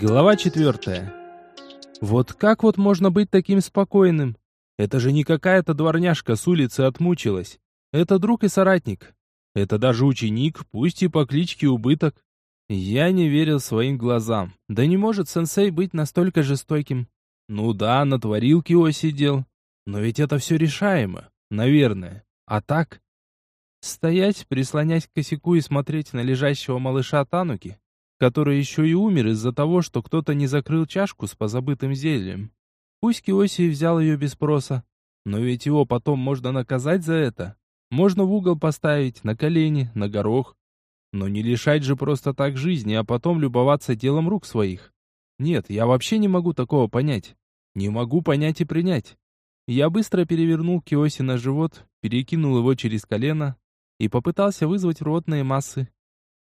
Глава четвертая. Вот как вот можно быть таким спокойным? Это же не какая-то дворняжка с улицы отмучилась. Это друг и соратник. Это даже ученик, пусть и по кличке Убыток. Я не верил своим глазам. Да не может сенсей быть настолько жестоким. Ну да, натворил Кио сидел. Но ведь это все решаемо. Наверное. А так? Стоять, прислонясь к косяку и смотреть на лежащего малыша Тануки, который еще и умер из-за того, что кто-то не закрыл чашку с позабытым зельем. Пусть Киоси взял ее без спроса, но ведь его потом можно наказать за это. Можно в угол поставить, на колени, на горох. Но не лишать же просто так жизни, а потом любоваться делом рук своих. Нет, я вообще не могу такого понять. Не могу понять и принять. Я быстро перевернул Киоси на живот, перекинул его через колено и попытался вызвать ротные массы.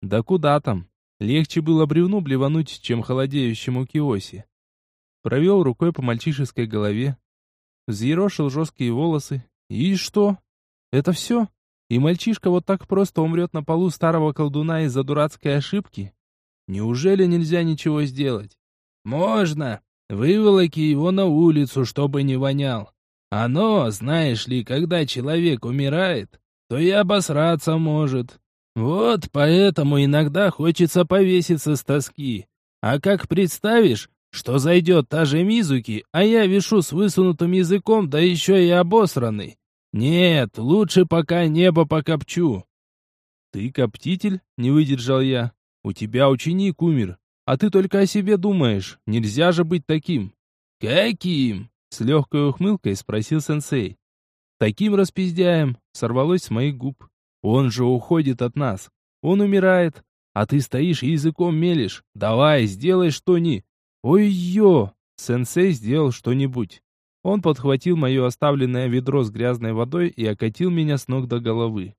Да куда там? Легче было бревну блевануть, чем холодеющему Киоси. Провел рукой по мальчишеской голове, взъерошил жесткие волосы. И что? Это все? И мальчишка вот так просто умрет на полу старого колдуна из-за дурацкой ошибки? Неужели нельзя ничего сделать? Можно. Выволоки его на улицу, чтобы не вонял. Оно, знаешь ли, когда человек умирает, то и обосраться может. Вот поэтому иногда хочется повеситься с тоски. А как представишь, что зайдет та же Мизуки, а я вишу с высунутым языком, да еще и обосранный. Нет, лучше пока небо покопчу. Ты коптитель? Не выдержал я. У тебя ученик умер, а ты только о себе думаешь. Нельзя же быть таким. Каким? С легкой ухмылкой спросил сенсей. Таким распиздяем, сорвалось с моих губ. Он же уходит от нас. Он умирает. А ты стоишь и языком мелешь. Давай, сделай что-ни. Ой-ё! Сенсей сделал что-нибудь. Он подхватил мое оставленное ведро с грязной водой и окатил меня с ног до головы.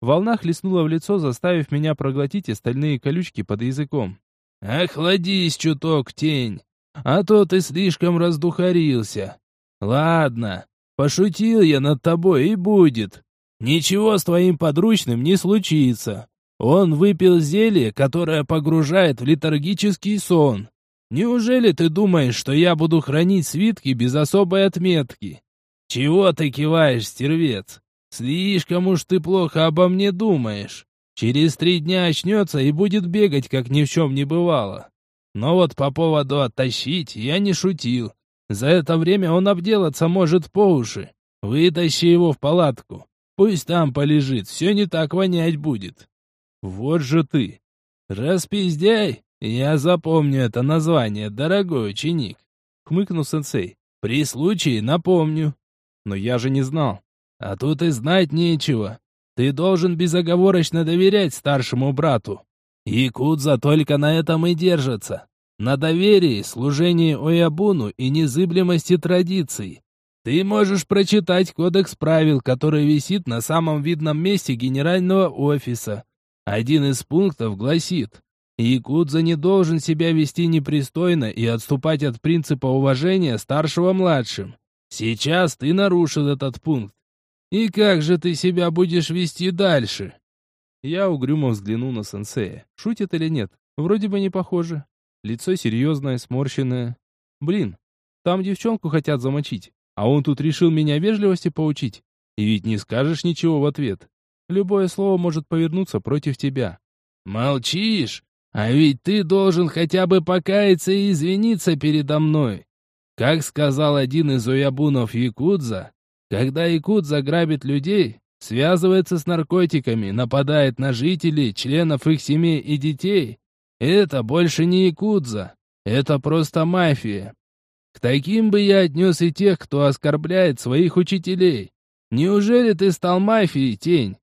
Волна хлестнула в лицо, заставив меня проглотить остальные колючки под языком. «Охладись чуток, тень, а то ты слишком раздухарился. Ладно, пошутил я над тобой и будет. Ничего с твоим подручным не случится. Он выпил зелье, которое погружает в летаргический сон. Неужели ты думаешь, что я буду хранить свитки без особой отметки? Чего ты киваешь, стервец? Слишком уж ты плохо обо мне думаешь. Через три дня очнется и будет бегать, как ни в чем не бывало. Но вот по поводу оттащить я не шутил. За это время он обделаться может по уши. Вытащи его в палатку. Пусть там полежит, все не так вонять будет. Вот же ты. Распиздяй, я запомню это название, дорогой ученик. Хмыкнул сенсей. При случае напомню. Но я же не знал. А тут и знать нечего. Ты должен безоговорочно доверять старшему брату. Якудза только на этом и держится. На доверии, служении Оябуну и незыблемости традиций. Ты можешь прочитать кодекс правил, который висит на самом видном месте генерального офиса. Один из пунктов гласит, Якудза не должен себя вести непристойно и отступать от принципа уважения старшего младшим. Сейчас ты нарушил этот пункт. И как же ты себя будешь вести дальше? Я угрюмо взглянул на сенсея. Шутит или нет? Вроде бы не похоже. Лицо серьезное, сморщенное. Блин, там девчонку хотят замочить. А он тут решил меня вежливости поучить. И ведь не скажешь ничего в ответ. Любое слово может повернуться против тебя. Молчишь? А ведь ты должен хотя бы покаяться и извиниться передо мной. Как сказал один из уябунов Якудза, когда Якудза грабит людей, связывается с наркотиками, нападает на жителей, членов их семей и детей, это больше не Якудза, это просто мафия. К таким бы я отнес и тех, кто оскорбляет своих учителей. Неужели ты стал мафией, тень?»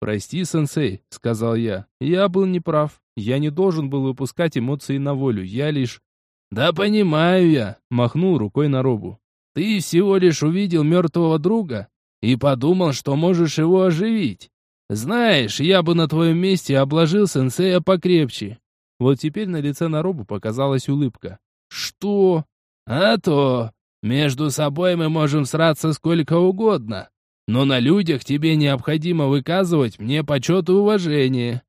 «Прости, сенсей», — сказал я. «Я был неправ. Я не должен был выпускать эмоции на волю. Я лишь...» «Да понимаю я», — махнул рукой на робу. «Ты всего лишь увидел мертвого друга и подумал, что можешь его оживить. Знаешь, я бы на твоем месте обложил сенсея покрепче». Вот теперь на лице Наробу показалась улыбка. «Что?» А то, между собой мы можем сраться сколько угодно, но на людях тебе необходимо выказывать мне почет и уважение.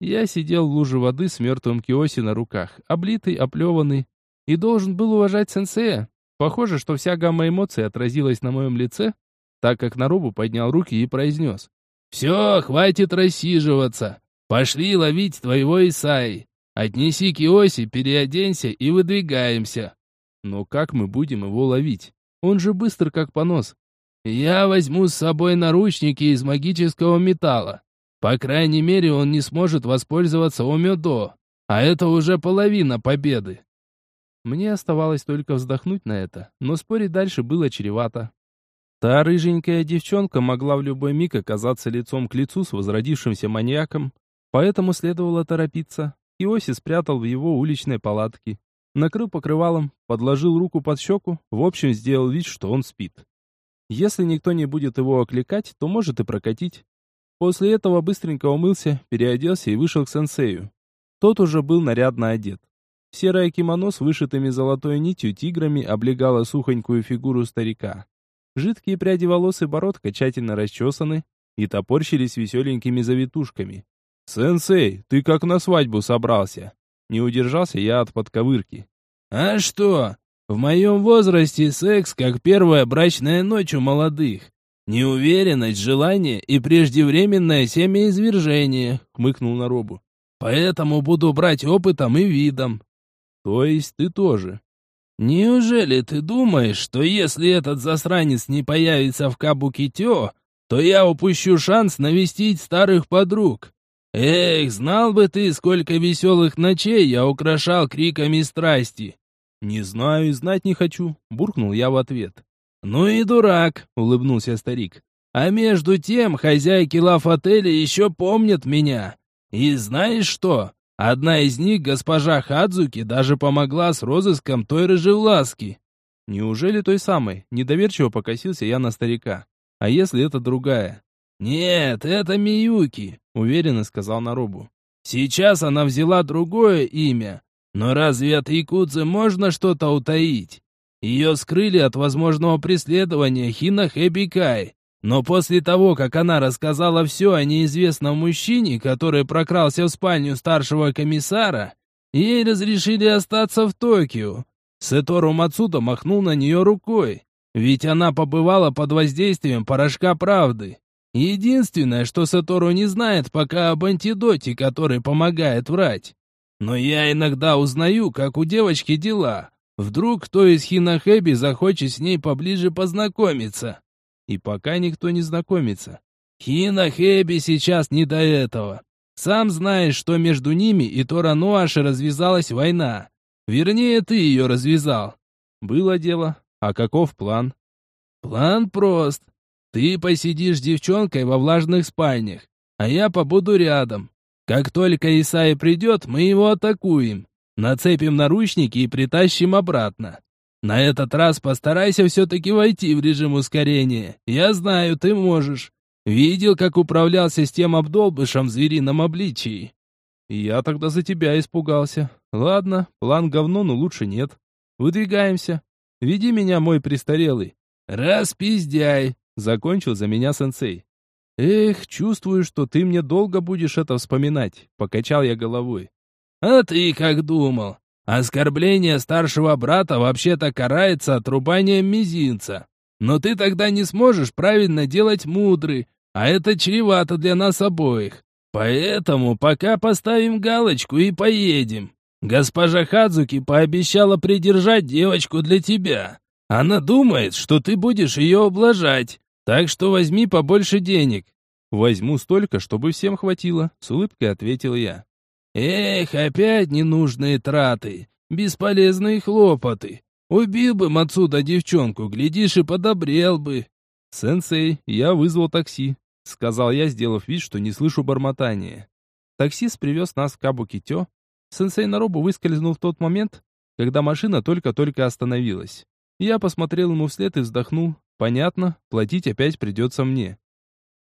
Я сидел в луже воды с мертвым Киоси на руках, облитый, оплеванный, и должен был уважать сенсея. Похоже, что вся гамма эмоций отразилась на моем лице, так как Нарубу поднял руки и произнес. «Все, хватит рассиживаться. Пошли ловить твоего Исаи. Отнеси Киоси, переоденься и выдвигаемся». «Но как мы будем его ловить? Он же быстр, как понос». «Я возьму с собой наручники из магического металла. По крайней мере, он не сможет воспользоваться Омедо, а это уже половина победы. Мне оставалось только вздохнуть на это, но спорить дальше было чревато. Та рыженькая девчонка могла в любой миг оказаться лицом к лицу с возродившимся маньяком, поэтому следовало торопиться. Иоси спрятал в его уличной палатке, накрыл покрывалом, подложил руку под щеку, в общем, сделал вид, что он спит. Если никто не будет его окликать, то может и прокатить. После этого быстренько умылся, переоделся и вышел к сенсею. Тот уже был нарядно одет. Серое кимоно с вышитыми золотой нитью тиграми облегало сухонькую фигуру старика. Жидкие пряди волос и бородка тщательно расчесаны и топорщились веселенькими завитушками. «Сенсей, ты как на свадьбу собрался?» Не удержался я от подковырки. «А что? В моем возрасте секс как первая брачная ночь у молодых. «Неуверенность, желание и преждевременное семяизвержение», — хмыкнул на робу. «Поэтому буду брать опытом и видом». «То есть ты тоже?» «Неужели ты думаешь, что если этот засранец не появится в Кабукитё, то я упущу шанс навестить старых подруг? Эх, знал бы ты, сколько веселых ночей я украшал криками страсти!» «Не знаю и знать не хочу», — буркнул я в ответ. «Ну и дурак», — улыбнулся старик. «А между тем хозяйки лав-отеля еще помнят меня. И знаешь что? Одна из них, госпожа Хадзуки, даже помогла с розыском той рыжевласки». «Неужели той самой?» Недоверчиво покосился я на старика. «А если это другая?» «Нет, это Миюки», — уверенно сказал Нарубу. «Сейчас она взяла другое имя. Но разве от якудзы можно что-то утаить? Ее скрыли от возможного преследования Хина Хэбикай. Но после того, как она рассказала все о неизвестном мужчине, который прокрался в спальню старшего комиссара, ей разрешили остаться в Токио. Сетору Мацуто махнул на нее рукой, ведь она побывала под воздействием порошка правды. Единственное, что Сатору не знает пока об антидоте, который помогает врать. Но я иногда узнаю, как у девочки дела, Вдруг кто из Хинахэби захочет с ней поближе познакомиться. И пока никто не знакомится. Хинахэби сейчас не до этого. Сам знаешь, что между ними и Торануаши развязалась война. Вернее, ты ее развязал. Было дело. А каков план? План прост. Ты посидишь с девчонкой во влажных спальнях, а я побуду рядом. Как только Исаи придет, мы его атакуем. Нацепим наручники и притащим обратно. На этот раз постарайся все-таки войти в режим ускорения. Я знаю, ты можешь. Видел, как управлялся с тем обдолбышем в зверином обличии. Я тогда за тебя испугался. Ладно, план говно, но лучше нет. Выдвигаемся. Веди меня, мой престарелый. Распиздяй, закончил за меня сенсей. Эх, чувствую, что ты мне долго будешь это вспоминать, покачал я головой. «А ты как думал? Оскорбление старшего брата вообще-то карается отрубанием мизинца. Но ты тогда не сможешь правильно делать мудрый, а это чревато для нас обоих. Поэтому пока поставим галочку и поедем. Госпожа Хадзуки пообещала придержать девочку для тебя. Она думает, что ты будешь ее облажать, так что возьми побольше денег». «Возьму столько, чтобы всем хватило», — с улыбкой ответил я. Эх, опять ненужные траты, бесполезные хлопоты. Убил бы Мацуда девчонку, глядишь, и подобрел бы. Сенсей, я вызвал такси, сказал я, сделав вид, что не слышу бормотания. Таксист привез нас в Кабукитё. Сенсей на робу выскользнул в тот момент, когда машина только-только остановилась. Я посмотрел ему вслед и вздохнул. Понятно, платить опять придется мне.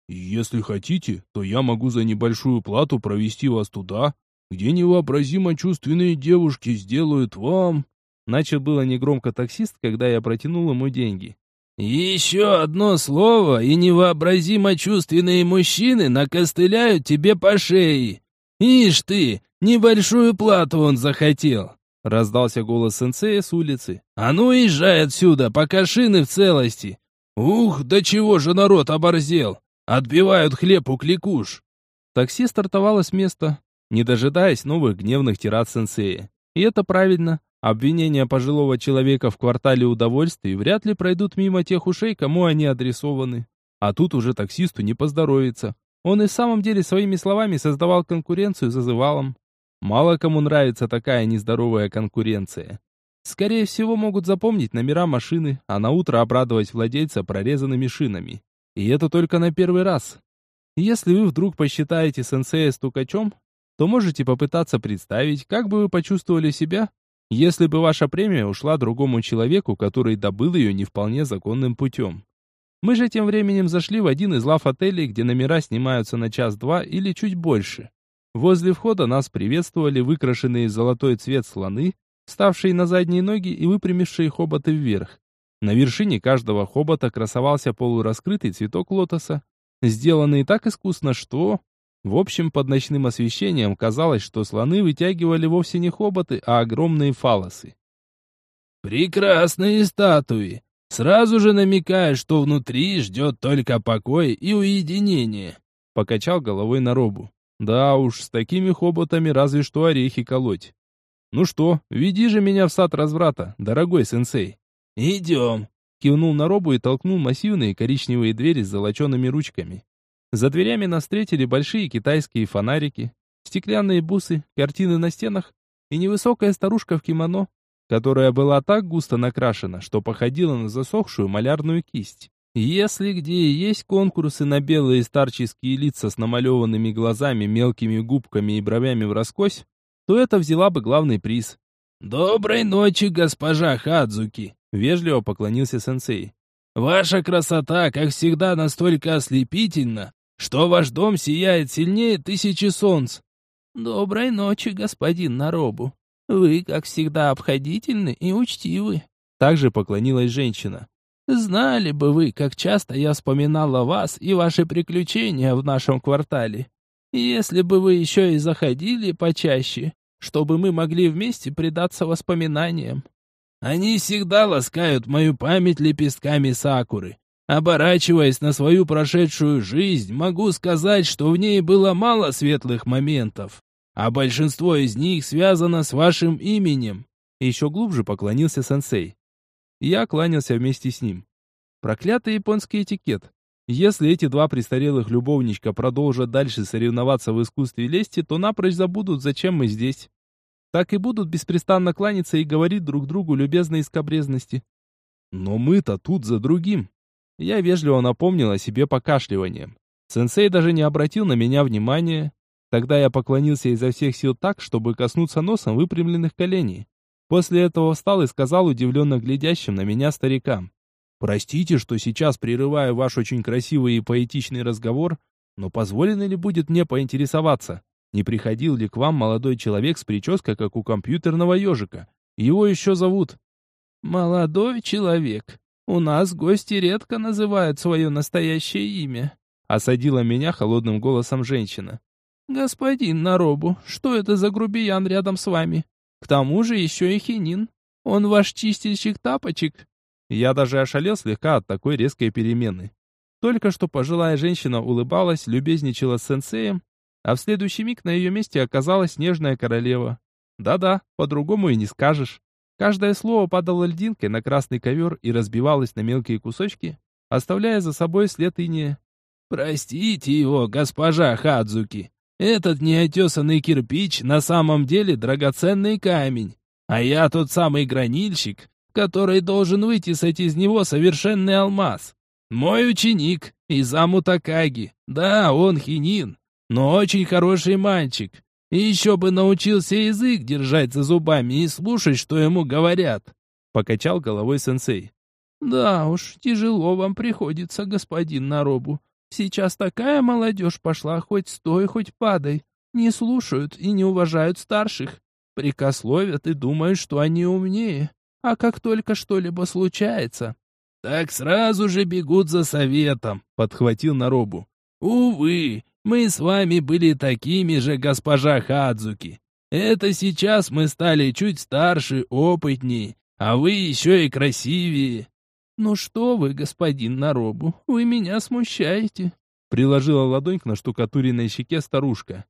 «Если хотите, то я могу за небольшую плату провести вас туда, где невообразимо чувственные девушки сделают вам...» Начал было негромко таксист, когда я протянул ему деньги. «Еще одно слово, и невообразимо чувственные мужчины накостыляют тебе по шее. Ишь ты, небольшую плату он захотел!» Раздался голос сенсея с улицы. «А ну езжай отсюда, пока шины в целости!» «Ух, да чего же народ оборзел! Отбивают хлеб у кликуш!» Такси стартовало с места, не дожидаясь новых гневных тират сенсея. И это правильно. Обвинения пожилого человека в квартале удовольствий вряд ли пройдут мимо тех ушей, кому они адресованы. А тут уже таксисту не поздоровится. Он и в самом деле своими словами создавал конкуренцию зазывалом. Мало кому нравится такая нездоровая конкуренция. Скорее всего, могут запомнить номера машины, а на утро обрадовать владельца прорезанными шинами. И это только на первый раз. Если вы вдруг посчитаете сенсея стукачом, то можете попытаться представить, как бы вы почувствовали себя, если бы ваша премия ушла другому человеку, который добыл ее не вполне законным путем. Мы же тем временем зашли в один из лав-отелей, где номера снимаются на час-два или чуть больше. Возле входа нас приветствовали выкрашенные золотой цвет слоны, вставшие на задние ноги и выпрямившие хоботы вверх. На вершине каждого хобота красовался полураскрытый цветок лотоса, сделанный так искусно, что в общем, под ночным освещением казалось, что слоны вытягивали вовсе не хоботы, а огромные фалосы. «Прекрасные статуи!» Сразу же намекая, что внутри ждет только покой и уединение. Покачал головой на робу. Да уж, с такими хоботами разве что орехи колоть. Ну что, веди же меня в сад разврата, дорогой сенсей. Идем. Кивнул на робу и толкнул массивные коричневые двери с золочеными ручками. За дверями нас встретили большие китайские фонарики, стеклянные бусы, картины на стенах и невысокая старушка в кимоно, которая была так густо накрашена, что походила на засохшую малярную кисть. Если где и есть конкурсы на белые старческие лица с намалеванными глазами, мелкими губками и бровями в раскось, то это взяла бы главный приз. «Доброй ночи, госпожа Хадзуки!» — вежливо поклонился сенсей. «Ваша красота, как всегда, настолько ослепительна, что ваш дом сияет сильнее тысячи солнц. Доброй ночи, господин Наробу. Вы, как всегда, обходительны и учтивы. Также поклонилась женщина. Знали бы вы, как часто я вспоминала вас и ваши приключения в нашем квартале. Если бы вы еще и заходили почаще, чтобы мы могли вместе предаться воспоминаниям. Они всегда ласкают мою память лепестками сакуры. Оборачиваясь на свою прошедшую жизнь, могу сказать, что в ней было мало светлых моментов, а большинство из них связано с вашим именем. Еще глубже поклонился сенсей. Я кланялся вместе с ним. Проклятый японский этикет. Если эти два престарелых любовничка продолжат дальше соревноваться в искусстве лести, то напрочь забудут, зачем мы здесь. Так и будут беспрестанно кланяться и говорить друг другу любезной скобрезности. Но мы-то тут за другим. Я вежливо напомнил о себе покашливанием. Сенсей даже не обратил на меня внимания. Тогда я поклонился изо всех сил так, чтобы коснуться носом выпрямленных коленей. После этого встал и сказал удивленно глядящим на меня старикам. «Простите, что сейчас прерываю ваш очень красивый и поэтичный разговор, но позволено ли будет мне поинтересоваться, не приходил ли к вам молодой человек с прической, как у компьютерного ежика? Его еще зовут...» «Молодой человек», у нас гости редко называют свое настоящее имя. Осадила меня холодным голосом женщина. Господин Наробу, что это за грубиян рядом с вами? К тому же еще и хинин. Он ваш чистильщик тапочек. Я даже ошалел слегка от такой резкой перемены. Только что пожилая женщина улыбалась, любезничала с сенсеем, а в следующий миг на ее месте оказалась нежная королева. Да-да, по-другому и не скажешь. Каждое слово падало льдинкой на красный ковер и разбивалось на мелкие кусочки, оставляя за собой след иния. «Простите его, госпожа Хадзуки. Этот неотесанный кирпич на самом деле драгоценный камень, а я тот самый гранильщик, который должен вытесать из него совершенный алмаз. Мой ученик, Изаму Такаги. Да, он хинин, но очень хороший мальчик. И еще бы научился язык держать за зубами и слушать, что ему говорят. Покачал головой сенсей. Да уж, тяжело вам приходится, господин Наробу. Сейчас такая молодежь пошла, хоть стой, хоть падай. Не слушают и не уважают старших. Прикословят и думают, что они умнее. А как только что-либо случается... Так сразу же бегут за советом, подхватил Наробу. Увы, мы с вами были такими же, госпожа Хадзуки. Это сейчас мы стали чуть старше, опытней, а вы еще и красивее. Ну что вы, господин Наробу, вы меня смущаете. Приложила ладонь к наштукатуренной щеке старушка.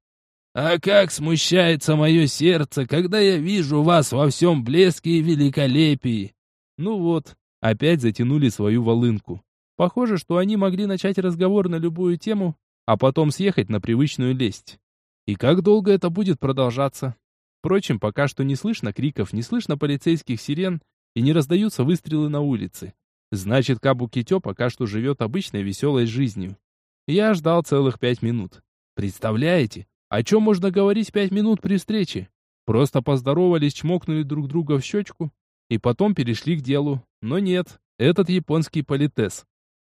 А как смущается мое сердце, когда я вижу вас во всем блеске и великолепии. Ну вот, опять затянули свою волынку. Похоже, что они могли начать разговор на любую тему, а потом съехать на привычную лесть. И как долго это будет продолжаться? Впрочем, пока что не слышно криков, не слышно полицейских сирен и не раздаются выстрелы на улице. Значит, Кабу-Китё пока что живет обычной веселой жизнью. Я ждал целых пять минут. Представляете, о чем можно говорить пять минут при встрече? Просто поздоровались, чмокнули друг друга в щечку и потом перешли к делу. Но нет, этот японский политес.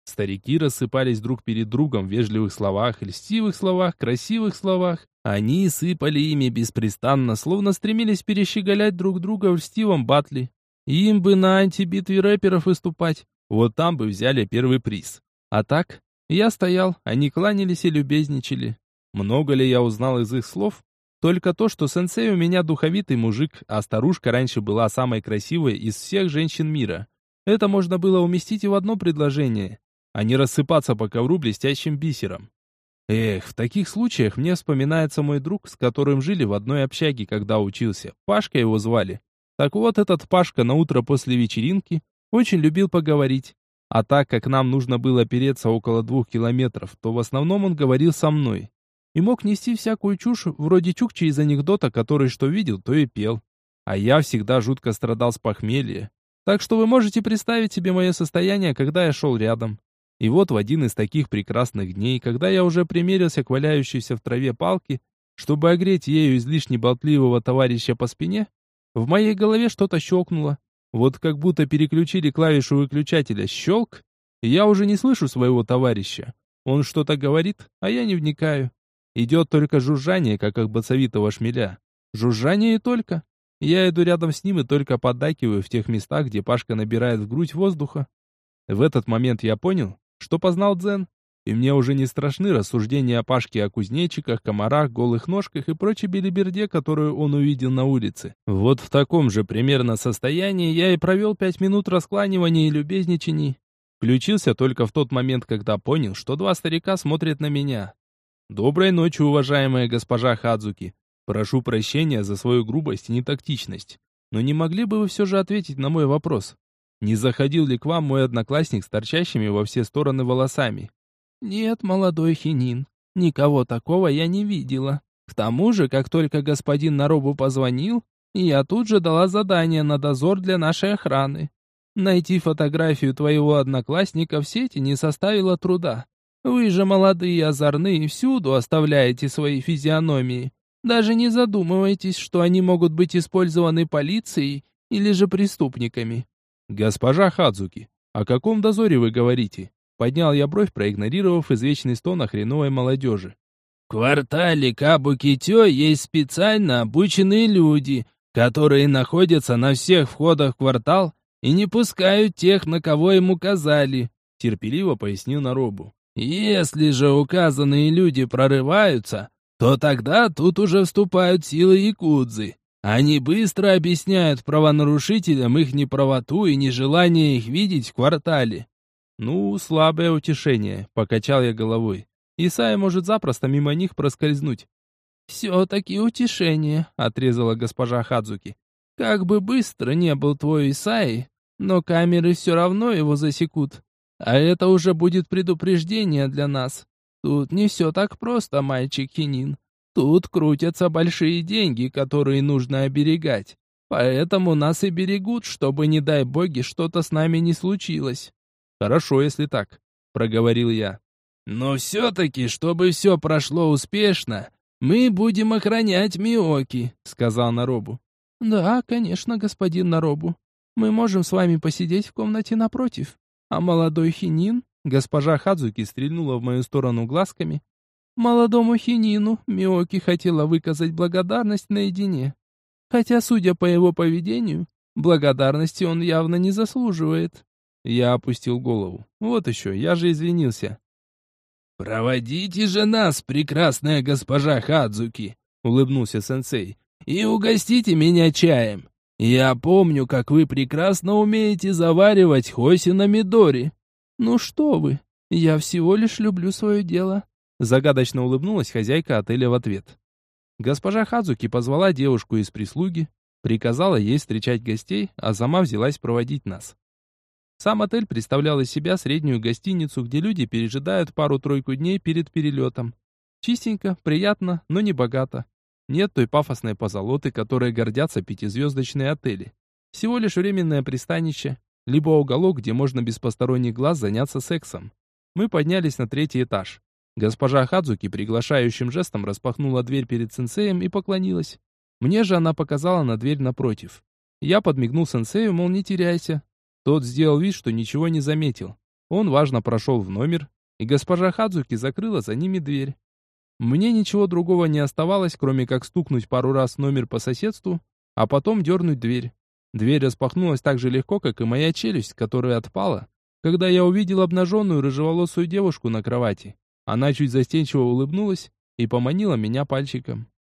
Старики рассыпались друг перед другом в вежливых словах, льстивых словах, красивых словах. Они сыпали ими беспрестанно, словно стремились перещеголять друг друга в льстивом батле. Им бы на антибитве рэперов выступать. Вот там бы взяли первый приз. А так, я стоял, они кланялись и любезничали. Много ли я узнал из их слов? Только то, что сенсей у меня духовитый мужик, а старушка раньше была самой красивой из всех женщин мира. Это можно было уместить и в одно предложение а не рассыпаться по ковру блестящим бисером. Эх, в таких случаях мне вспоминается мой друг, с которым жили в одной общаге, когда учился. Пашка его звали. Так вот, этот Пашка на утро после вечеринки очень любил поговорить. А так как нам нужно было переться около двух километров, то в основном он говорил со мной. И мог нести всякую чушь, вроде чукчи из анекдота, который что видел, то и пел. А я всегда жутко страдал с похмелья. Так что вы можете представить себе мое состояние, когда я шел рядом. И вот в один из таких прекрасных дней, когда я уже примерился к валяющейся в траве палке, чтобы огреть ею излишне болтливого товарища по спине, в моей голове что-то щелкнуло. Вот как будто переключили клавишу выключателя «щелк», и я уже не слышу своего товарища. Он что-то говорит, а я не вникаю. Идет только жужжание, как от бацовитого шмеля. Жужжание и только. Я иду рядом с ним и только поддакиваю в тех местах, где Пашка набирает в грудь воздуха. В этот момент я понял, что познал дзен, и мне уже не страшны рассуждения о Пашке о кузнечиках, комарах, голых ножках и прочей белиберде, которую он увидел на улице. Вот в таком же примерно состоянии я и провел пять минут раскланивания и любезничаний. Включился только в тот момент, когда понял, что два старика смотрят на меня. «Доброй ночи, уважаемая госпожа Хадзуки. Прошу прощения за свою грубость и нетактичность. Но не могли бы вы все же ответить на мой вопрос?» Не заходил ли к вам мой одноклассник с торчащими во все стороны волосами? Нет, молодой хинин, никого такого я не видела. К тому же, как только господин Наробу позвонил, я тут же дала задание на дозор для нашей охраны. Найти фотографию твоего одноклассника в сети не составило труда. Вы же молодые и озорные всюду оставляете свои физиономии. Даже не задумывайтесь, что они могут быть использованы полицией или же преступниками. «Госпожа Хадзуки, о каком дозоре вы говорите?» Поднял я бровь, проигнорировав извечный стон о хреновой молодежи. «В квартале Кабукитё есть специально обученные люди, которые находятся на всех входах в квартал и не пускают тех, на кого им указали», терпеливо пояснил Наробу. «Если же указанные люди прорываются, то тогда тут уже вступают силы якудзы. Они быстро объясняют правонарушителям их неправоту и нежелание их видеть в квартале. Ну, слабое утешение, покачал я головой. Исайя может запросто мимо них проскользнуть. «Все-таки утешение», — отрезала госпожа Хадзуки. «Как бы быстро не был твой Исаи, но камеры все равно его засекут. А это уже будет предупреждение для нас. Тут не все так просто, мальчик Хинин. Тут крутятся большие деньги, которые нужно оберегать. Поэтому нас и берегут, чтобы, не дай боги, что-то с нами не случилось. Хорошо, если так, проговорил я. Но все-таки, чтобы все прошло успешно, мы будем охранять Миоки, сказал Наробу. Да, конечно, господин Наробу. Мы можем с вами посидеть в комнате напротив. А молодой Хинин, госпожа Хадзуки стрельнула в мою сторону глазками, Молодому хинину Миоки хотела выказать благодарность наедине. Хотя, судя по его поведению, благодарности он явно не заслуживает. Я опустил голову. Вот еще, я же извинился. «Проводите же нас, прекрасная госпожа Хадзуки!» — улыбнулся сенсей. «И угостите меня чаем. Я помню, как вы прекрасно умеете заваривать хоси на мидори». «Ну что вы, я всего лишь люблю свое дело», — загадочно улыбнулась хозяйка отеля в ответ. Госпожа Хадзуки позвала девушку из прислуги, приказала ей встречать гостей, а сама взялась проводить нас. Сам отель представлял из себя среднюю гостиницу, где люди пережидают пару-тройку дней перед перелетом. Чистенько, приятно, но не богато. Нет той пафосной позолоты, которой гордятся пятизвездочные отели. Всего лишь временное пристанище, либо уголок, где можно без посторонних глаз заняться сексом. Мы поднялись на третий этаж. Госпожа Хадзуки приглашающим жестом распахнула дверь перед сенсеем и поклонилась. Мне же она показала на дверь напротив. Я подмигнул сенсею, мол, не теряйся, тот сделал вид, что ничего не заметил. Он важно прошел в номер, и госпожа Хадзуки закрыла за ними дверь. Мне ничего другого не оставалось, кроме как стукнуть пару раз в номер по соседству, а потом дернуть дверь. Дверь распахнулась так же легко, как и моя челюсть, которая отпала, когда я увидел обнаженную рыжеволосую девушку на кровати. Она чуть застенчиво улыбнулась и поманила меня пальчиком.